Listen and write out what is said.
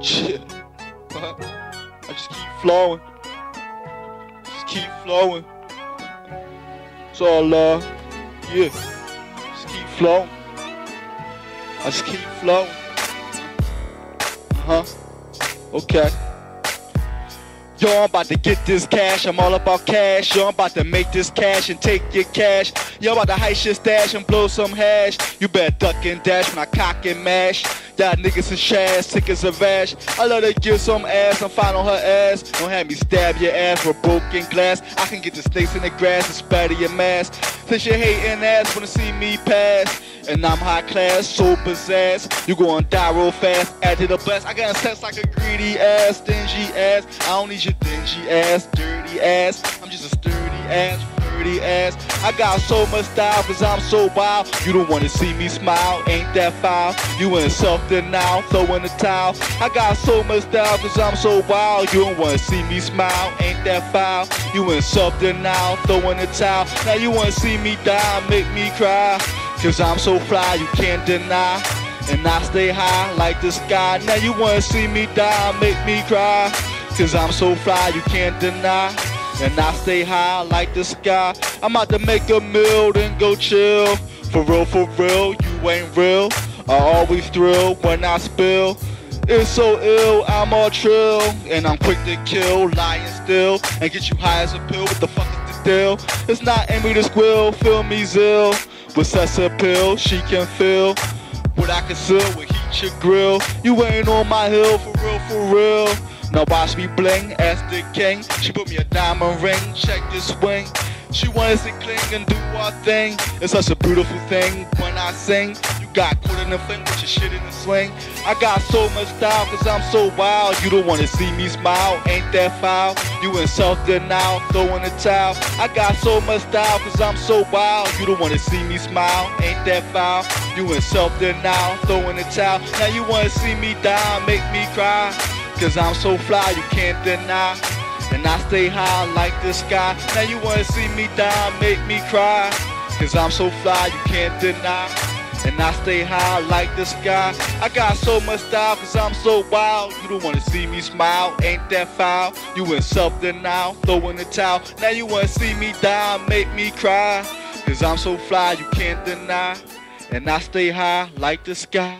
Chill. I just keep flowing. Just keep flowing. It's all love. Yeah. Just keep flowing. I just keep flowing. Uh huh. Okay. Yo, I'm about to get this cash. I'm all about cash. Yo, I'm about to make this cash and take your cash. Yo, about to heist your stash and blow some hash. You better duck and dash when I cock and mash. Y'all niggas is shash, sick as a rash. I love to give some ass, I'm fine on her ass. Don't have me stab your ass with broken glass. I can get the snakes in the grass and spatter your mask. Since you hating ass wanna see me pass. And I'm high class, so possessed. You gon' die real fast, add to the best. I got a sex like a greedy ass, stingy ass. I don't need your dingy ass, dirty ass. I'm just a sturdy ass, dirty ass. I got so much style cause I'm so wild. You don't wanna see me smile, ain't that foul? You in self denial, throw in the towel. I got so much style cause I'm so wild. You don't wanna see me smile, ain't that foul? You in self denial, throw in the towel. Now you wanna see me die, make me cry. Cause I'm so fly, you can't deny. And I stay high like the sky. Now you wanna see me die, make me cry. Cause I'm so fly, you can't deny. And I stay high like the sky. I'm about to make a meal, then go chill. For real, for real, you ain't real. I always thrill when I spill. It's so ill, I'm all trill. And I'm quick to kill, lying still. And get you high as a pill. What the fuck is the deal? It's not Amy the squill, feel me zill. Such a pill, she can feel what I can conceal with heat your grill. You ain't on my hill, for real, for real. Now watch me bling as the king. She put me a diamond ring, check this wing. She wants to cling and do our thing. It's such a beautiful thing when I sing. Got caught in the fling with your shit in the swing. I got so much style cause I'm so wild. You don't wanna see me smile, ain't that foul? You in self denial, throwing a towel. I got so much style cause I'm so wild. You don't wanna see me smile, ain't that foul? You in self denial, throwing a towel. Now you wanna see me die, make me cry. Cause I'm so fly, you can't deny. And I stay high like the sky. Now you wanna see me die, make me cry. Cause I'm so fly, you can't deny. And I stay high like the sky. I got so much style cause I'm so wild. You don't wanna see me smile, ain't that foul? You in self denial, throwing the towel. Now you wanna see me die, make me cry. Cause I'm so fly, you can't deny. And I stay high like the sky.